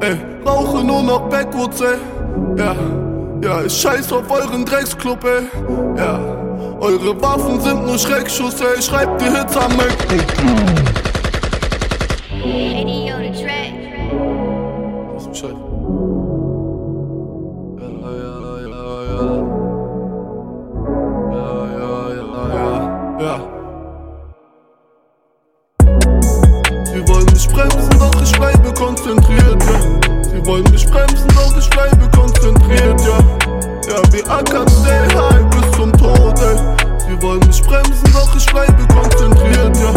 ey, rauche nur noch Backwoods, ey, ja, ja, ich scheiß auf euren Drecksclub, ey, ja, eure Waffen sind nur Schreckschuss, ey, schreibt die Hits am Mac. Radio the track. Was Bescheid. Ja, ja, ja, ja. Ja, ja, ja, ja, ja. Sie wollen mich bremsen, doch ich bleibe konzentriert, wollen mich bremsen, doch ich bleibe konzentriert, ja. Ja, wir ackern stay high bis zum Tod, ey. Sie wollen mich bremsen, doch ich bleibe konzentriert, ja.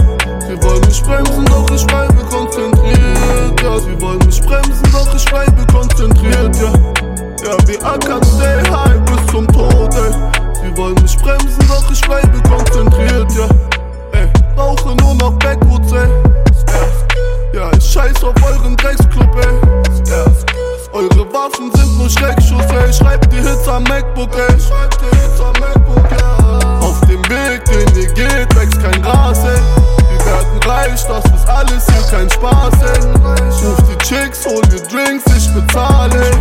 Sie wollen mich bremsen, doch ich bleibe konzentriert, ja. Sie wollen mich bremsen, doch ich bleibe konzentriert, ja. Ja, wir ackern stay high bis zum Tod, ey. Sie wollen mich bremsen, doch ich bleibe konzentriert, ja. Ey, rauche nur noch Backwoods, ey. Ja ich scheiß auf euren Drecksclub, ey. Ja. Eure Waffen sind nur Schreckschuss, ey. Schreibt die Hits am MacBook, ey. Schreibt die Hits am MacBook, ja. Auf dem Weg, den ihr geht, wächst kein Gras, ey. Wir werden reich, das ist alles hier kein Spaß, ey. Ruf die Chicks, hol dir Drinks, ich bezahle, ey.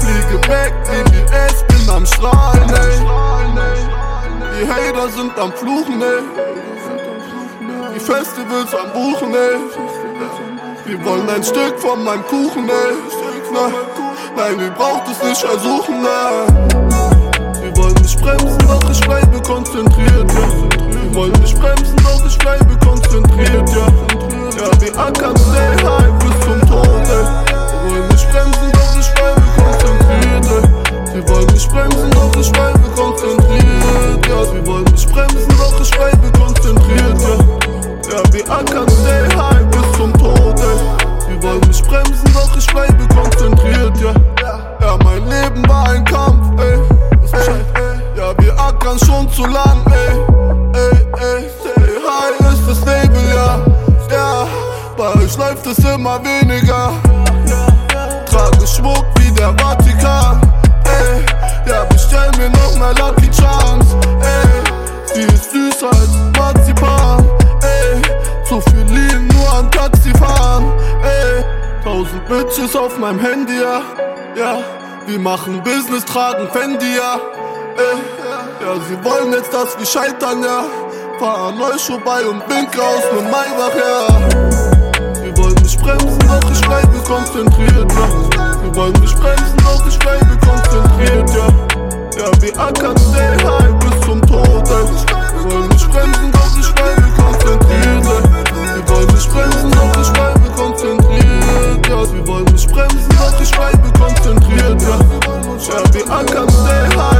Fliege weg, BBS, bin am Strahlen, ey. Die Hater sind am Fluchen, ey. Die Festivals am Buchen, ey. Wir wollen ein Stück von meinem Kuchen, ey. Nein, ihr braucht es nicht versuchen, nein. Ackern schon zu lang, ey. Ey, ey, stay high ist das Label, ja. Ja, bei euch läuft es immer weniger. Trage Schmuck wie der Vatikan, ey. Ja, bestell mir noch mal Lucky Charms, ey. Sie ist süßer als Marzipan, ey. Zu viel Lean, nur an Taxifahren, ey. Tausend Bitches auf meinem Handy, ja. Ja, wir machen Business, tragen Fendi, ja. Sie wollen jetzt, dass wir scheitern, ja. Fahr an euch vorbei und wink raus mit Maybach, ja. Sie wollen mich bremsen, doch ich bleibe konzentriert, ja. Sie wollen mich bremsen, doch ich bleibe konzentriert, ja. Ja, wir ackern sehr high bis zum Tod, ja. Sie wollen mich bremsen, doch ich bleibe konzentriert, ja. Sie wollen mich bremsen, doch ich bleibe konzentriert, ja. Sie wollen mich bremsen, doch ich bleibe konzentriert, ja. Ja, wir ackern sehr high.